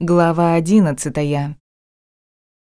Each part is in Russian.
Глава одиннадцатая.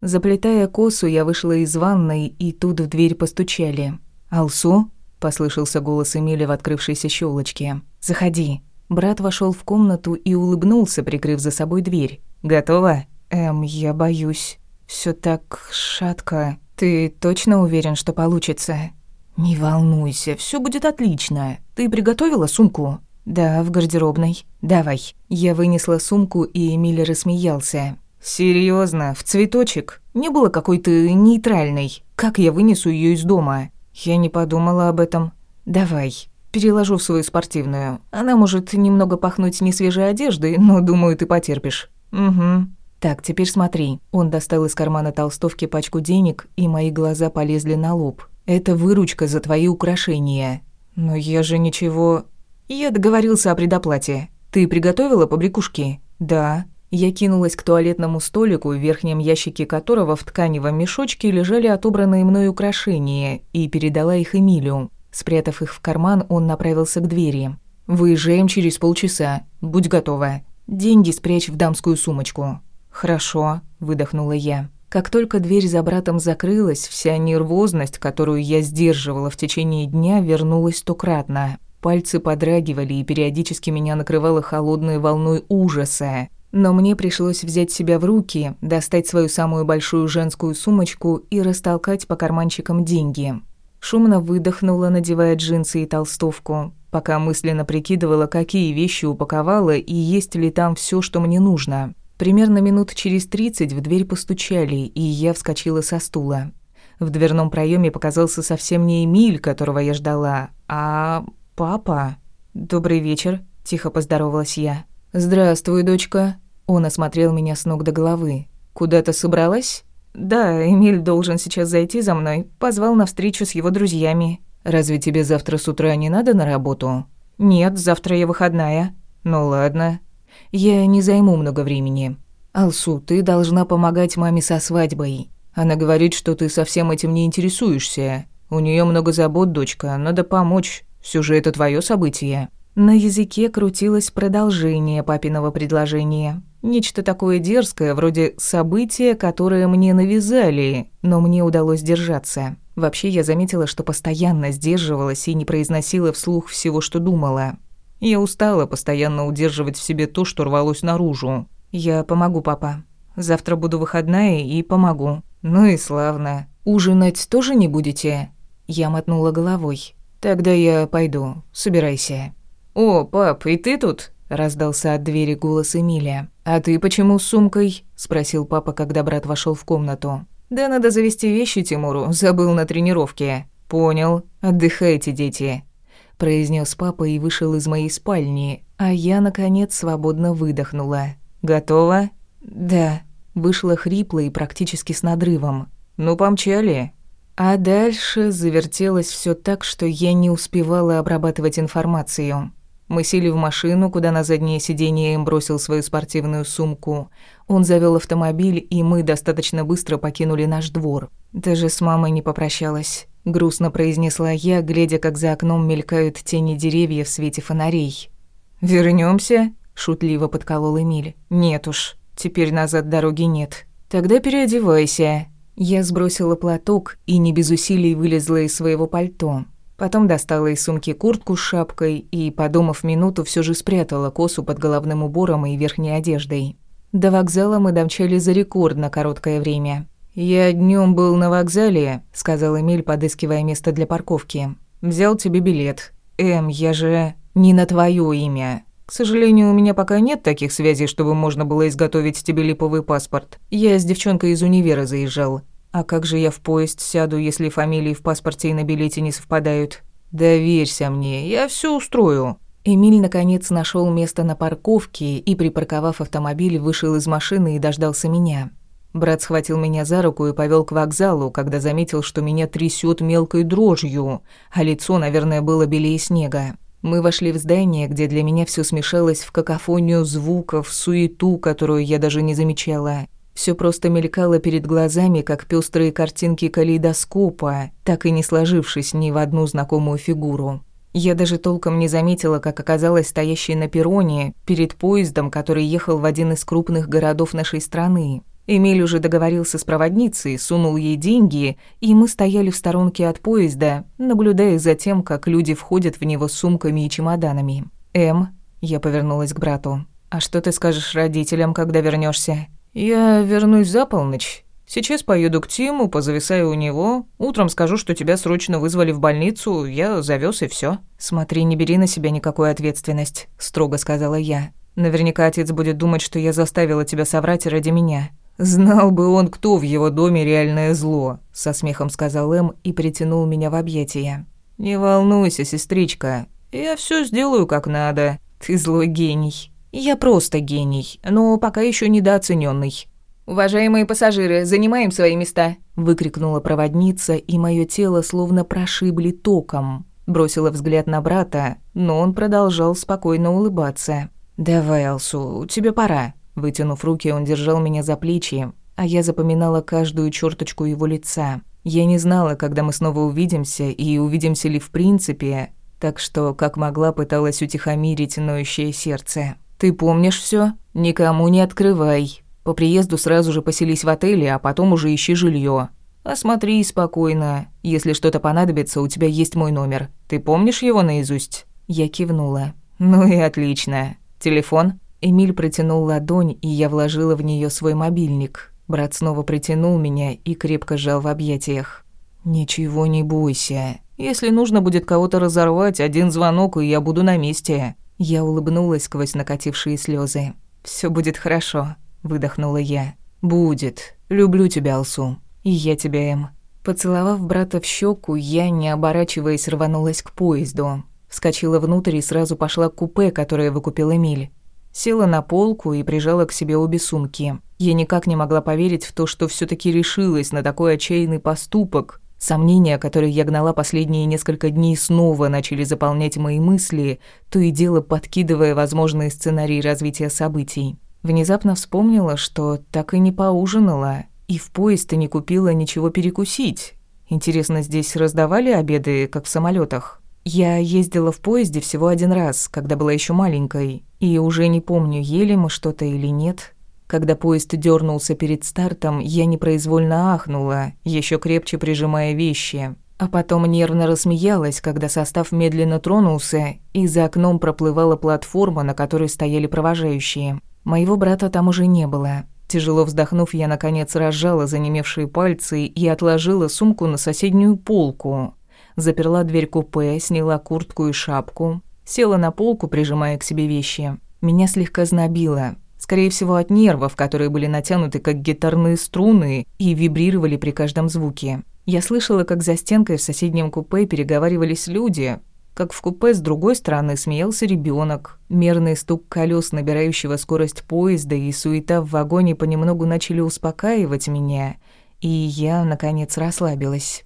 Заплетая косу, я вышла из ванной, и тут в дверь постучали. «Алсу?» – послышался голос Эмиля в открывшейся щелочке. «Заходи». Брат вошел в комнату и улыбнулся, прикрыв за собой дверь. «Готова?» «Эм, я боюсь. Все так шатко. Ты точно уверен, что получится?» «Не волнуйся, все будет отлично. Ты приготовила сумку?» «Да, в гардеробной. Давай». Я вынесла сумку, и Эмиль рассмеялся. Серьезно, в цветочек? Не было какой-то нейтральной. Как я вынесу ее из дома? Я не подумала об этом. Давай, переложу в свою спортивную. Она может немного пахнуть несвежей одеждой, но, думаю, ты потерпишь. Угу. Так, теперь смотри. Он достал из кармана толстовки пачку денег, и мои глаза полезли на лоб. Это выручка за твои украшения. Но я же ничего... Я договорился о предоплате. Ты приготовила побрякушки? Да. Я кинулась к туалетному столику, в верхнем ящике которого в тканевом мешочке лежали отобранные мной украшения, и передала их Эмилю. Спрятав их в карман, он направился к двери. «Выезжаем через полчаса. Будь готова. Деньги спрячь в дамскую сумочку». «Хорошо», – выдохнула я. Как только дверь за братом закрылась, вся нервозность, которую я сдерживала в течение дня, вернулась стократно. Пальцы подрагивали, и периодически меня накрывало холодной волной ужаса. Но мне пришлось взять себя в руки, достать свою самую большую женскую сумочку и растолкать по карманчикам деньги. Шумно выдохнула, надевая джинсы и толстовку, пока мысленно прикидывала, какие вещи упаковала и есть ли там все, что мне нужно. Примерно минут через тридцать в дверь постучали, и я вскочила со стула. В дверном проеме показался совсем не Эмиль, которого я ждала, а «Папа?» «Добрый вечер», – тихо поздоровалась я. «Здравствуй, дочка». Он осмотрел меня с ног до головы. «Куда-то собралась?» «Да, Эмиль должен сейчас зайти за мной. Позвал на встречу с его друзьями». «Разве тебе завтра с утра не надо на работу?» «Нет, завтра я выходная». «Ну ладно. Я не займу много времени». «Алсу, ты должна помогать маме со свадьбой. Она говорит, что ты совсем этим не интересуешься. У нее много забот, дочка, надо помочь. Все же это твое событие». На языке крутилось продолжение папиного предложения. Нечто такое дерзкое, вроде события, которое мне навязали, но мне удалось держаться. Вообще, я заметила, что постоянно сдерживалась и не произносила вслух всего, что думала. Я устала постоянно удерживать в себе то, что рвалось наружу. «Я помогу, папа. Завтра буду выходная и помогу». «Ну и славно. Ужинать тоже не будете?» Я мотнула головой. «Тогда я пойду. Собирайся». «О, пап, и ты тут?» – раздался от двери голос Эмилия. «А ты почему с сумкой?» – спросил папа, когда брат вошел в комнату. «Да надо завести вещи Тимуру, забыл на тренировке». «Понял. Отдыхайте, дети», – произнес папа и вышел из моей спальни, а я, наконец, свободно выдохнула. «Готова?» «Да». Вышла хрипло и практически с надрывом. «Ну, помчали». А дальше завертелось все так, что я не успевала обрабатывать информацию. Мы сели в машину, куда на заднее сиденье им бросил свою спортивную сумку. Он завел автомобиль, и мы достаточно быстро покинули наш двор. Даже с мамой не попрощалась. Грустно произнесла я, глядя, как за окном мелькают тени деревьев в свете фонарей. Вернемся? шутливо подколол Эмиль. «Нет уж, теперь назад дороги нет. Тогда переодевайся». Я сбросила платок и не без усилий вылезла из своего пальто. Потом достала из сумки куртку с шапкой и, подумав минуту, все же спрятала косу под головным убором и верхней одеждой. До вокзала мы домчали за рекордно короткое время. «Я днем был на вокзале», — сказал Эмиль, подыскивая место для парковки. «Взял тебе билет. Эм, я же не на твое имя. К сожалению, у меня пока нет таких связей, чтобы можно было изготовить тебе липовый паспорт. Я с девчонкой из универа заезжал. А как же я в поезд сяду, если фамилии в паспорте и на билете не совпадают? Доверься мне, я все устрою. Эмиль наконец нашел место на парковке и, припарковав автомобиль, вышел из машины и дождался меня. Брат схватил меня за руку и повел к вокзалу, когда заметил, что меня трясет мелкой дрожью, а лицо, наверное, было белее снега. Мы вошли в здание, где для меня все смешалось в какофонию звуков, суету, которую я даже не замечала. Все просто мелькало перед глазами, как пестрые картинки калейдоскопа, так и не сложившись ни в одну знакомую фигуру. Я даже толком не заметила, как оказалась стоящей на перроне перед поездом, который ехал в один из крупных городов нашей страны. Эмиль уже договорился с проводницей, сунул ей деньги, и мы стояли в сторонке от поезда, наблюдая за тем, как люди входят в него с сумками и чемоданами. «Эм», — я повернулась к брату, — «а что ты скажешь родителям, когда вернешься? «Я вернусь за полночь. Сейчас поеду к Тиму, позависаю у него. Утром скажу, что тебя срочно вызвали в больницу, я завез и все. «Смотри, не бери на себя никакую ответственность», — строго сказала я. «Наверняка отец будет думать, что я заставила тебя соврать ради меня». «Знал бы он, кто в его доме реальное зло», — со смехом сказал Эм и притянул меня в объятия. «Не волнуйся, сестричка, я все сделаю как надо. Ты злой гений». «Я просто гений, но пока еще недооцененный. «Уважаемые пассажиры, занимаем свои места!» — выкрикнула проводница, и мое тело словно прошибли током. Бросила взгляд на брата, но он продолжал спокойно улыбаться. «Давай, Алсу, тебе пора». Вытянув руки, он держал меня за плечи, а я запоминала каждую черточку его лица. Я не знала, когда мы снова увидимся и увидимся ли в принципе, так что, как могла, пыталась утихомирить ноющее сердце. «Ты помнишь все? Никому не открывай. По приезду сразу же поселись в отеле, а потом уже ищи жилье. Осмотри спокойно. Если что-то понадобится, у тебя есть мой номер. Ты помнишь его наизусть?» Я кивнула. «Ну и отлично. Телефон?» Эмиль протянул ладонь, и я вложила в нее свой мобильник. Брат снова притянул меня и крепко сжал в объятиях. «Ничего не бойся. Если нужно будет кого-то разорвать, один звонок, и я буду на месте». Я улыбнулась сквозь накатившие слезы. Все будет хорошо», — выдохнула я. «Будет. Люблю тебя, Алсу. И я тебя, Эм». Поцеловав брата в щеку, я, не оборачиваясь, рванулась к поезду. Вскочила внутрь и сразу пошла к купе, которое выкупил Эмиль. Села на полку и прижала к себе обе сумки. Я никак не могла поверить в то, что все таки решилась на такой отчаянный поступок, Сомнения, которые я гнала последние несколько дней, снова начали заполнять мои мысли, то и дело подкидывая возможные сценарии развития событий. Внезапно вспомнила, что так и не поужинала, и в поезд не купила ничего перекусить. Интересно, здесь раздавали обеды, как в самолетах? Я ездила в поезде всего один раз, когда была еще маленькой, и уже не помню, ели мы что-то или нет. Когда поезд дернулся перед стартом, я непроизвольно ахнула, еще крепче прижимая вещи. А потом нервно рассмеялась, когда состав медленно тронулся, и за окном проплывала платформа, на которой стояли провожающие. Моего брата там уже не было. Тяжело вздохнув, я, наконец, разжала занемевшие пальцы и отложила сумку на соседнюю полку. Заперла дверь купе, сняла куртку и шапку. Села на полку, прижимая к себе вещи. Меня слегка знобило. Скорее всего, от нервов, которые были натянуты как гитарные струны и вибрировали при каждом звуке. Я слышала, как за стенкой в соседнем купе переговаривались люди, как в купе с другой стороны смеялся ребенок. Мерный стук колес, набирающего скорость поезда, и суета в вагоне понемногу начали успокаивать меня, и я, наконец, расслабилась.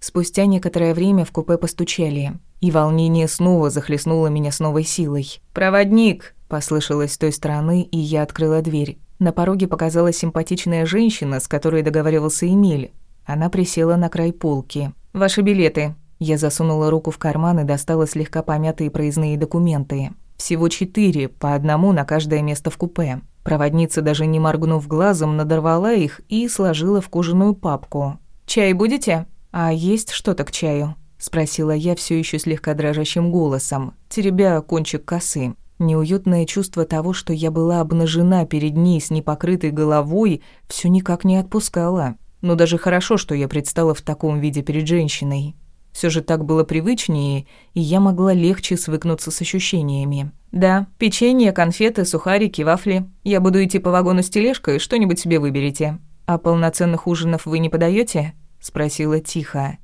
Спустя некоторое время в купе постучали, и волнение снова захлестнуло меня с новой силой. «Проводник!» Послышалось с той стороны, и я открыла дверь. На пороге показалась симпатичная женщина, с которой договаривался Эмиль. Она присела на край полки. «Ваши билеты». Я засунула руку в карман и достала слегка помятые проездные документы. Всего четыре, по одному на каждое место в купе. Проводница, даже не моргнув глазом, надорвала их и сложила в кожаную папку. «Чай будете?» «А есть что-то к чаю?» – спросила я все еще слегка дрожащим голосом, теребя кончик косы. Неуютное чувство того, что я была обнажена перед ней с непокрытой головой, все никак не отпускало. Но даже хорошо, что я предстала в таком виде перед женщиной. Все же так было привычнее, и я могла легче свыкнуться с ощущениями. «Да, печенье, конфеты, сухарики, вафли. Я буду идти по вагону с тележкой, что-нибудь себе выберите. А полноценных ужинов вы не подаете? Спросила тихо.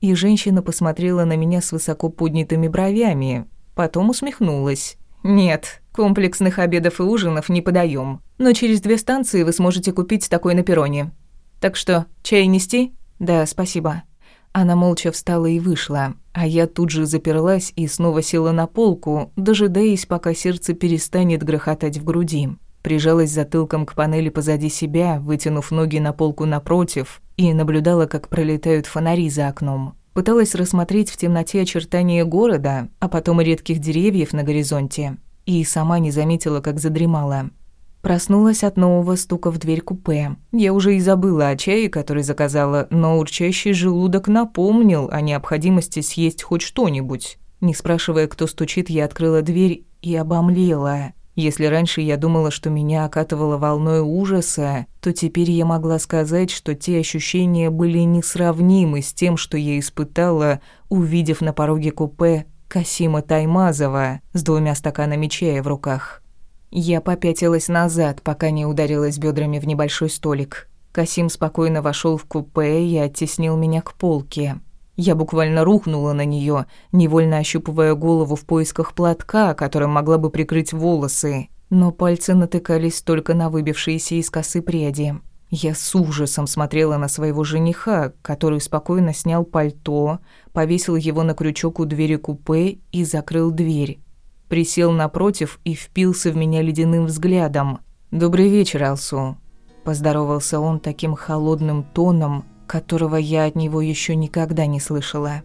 И женщина посмотрела на меня с высоко поднятыми бровями, потом усмехнулась. «Нет, комплексных обедов и ужинов не подаем. Но через две станции вы сможете купить такой на перроне. Так что, чай нести?» «Да, спасибо». Она молча встала и вышла, а я тут же заперлась и снова села на полку, дожидаясь, пока сердце перестанет грохотать в груди. Прижалась затылком к панели позади себя, вытянув ноги на полку напротив, и наблюдала, как пролетают фонари за окном. Пыталась рассмотреть в темноте очертания города, а потом и редких деревьев на горизонте. И сама не заметила, как задремала. Проснулась от нового стука в дверь купе. Я уже и забыла о чае, который заказала, но урчащий желудок напомнил о необходимости съесть хоть что-нибудь. Не спрашивая, кто стучит, я открыла дверь и обомлела. Если раньше я думала, что меня окатывало волной ужаса, то теперь я могла сказать, что те ощущения были несравнимы с тем, что я испытала, увидев на пороге купе Касима Таймазова с двумя стаканами чая в руках. Я попятилась назад, пока не ударилась бедрами в небольшой столик. Касим спокойно вошел в купе и оттеснил меня к полке. Я буквально рухнула на нее, невольно ощупывая голову в поисках платка, которым могла бы прикрыть волосы. Но пальцы натыкались только на выбившиеся из косы пряди. Я с ужасом смотрела на своего жениха, который спокойно снял пальто, повесил его на крючок у двери купе и закрыл дверь присел напротив и впился в меня ледяным взглядом. «Добрый вечер, Алсу», – поздоровался он таким холодным тоном, которого я от него еще никогда не слышала.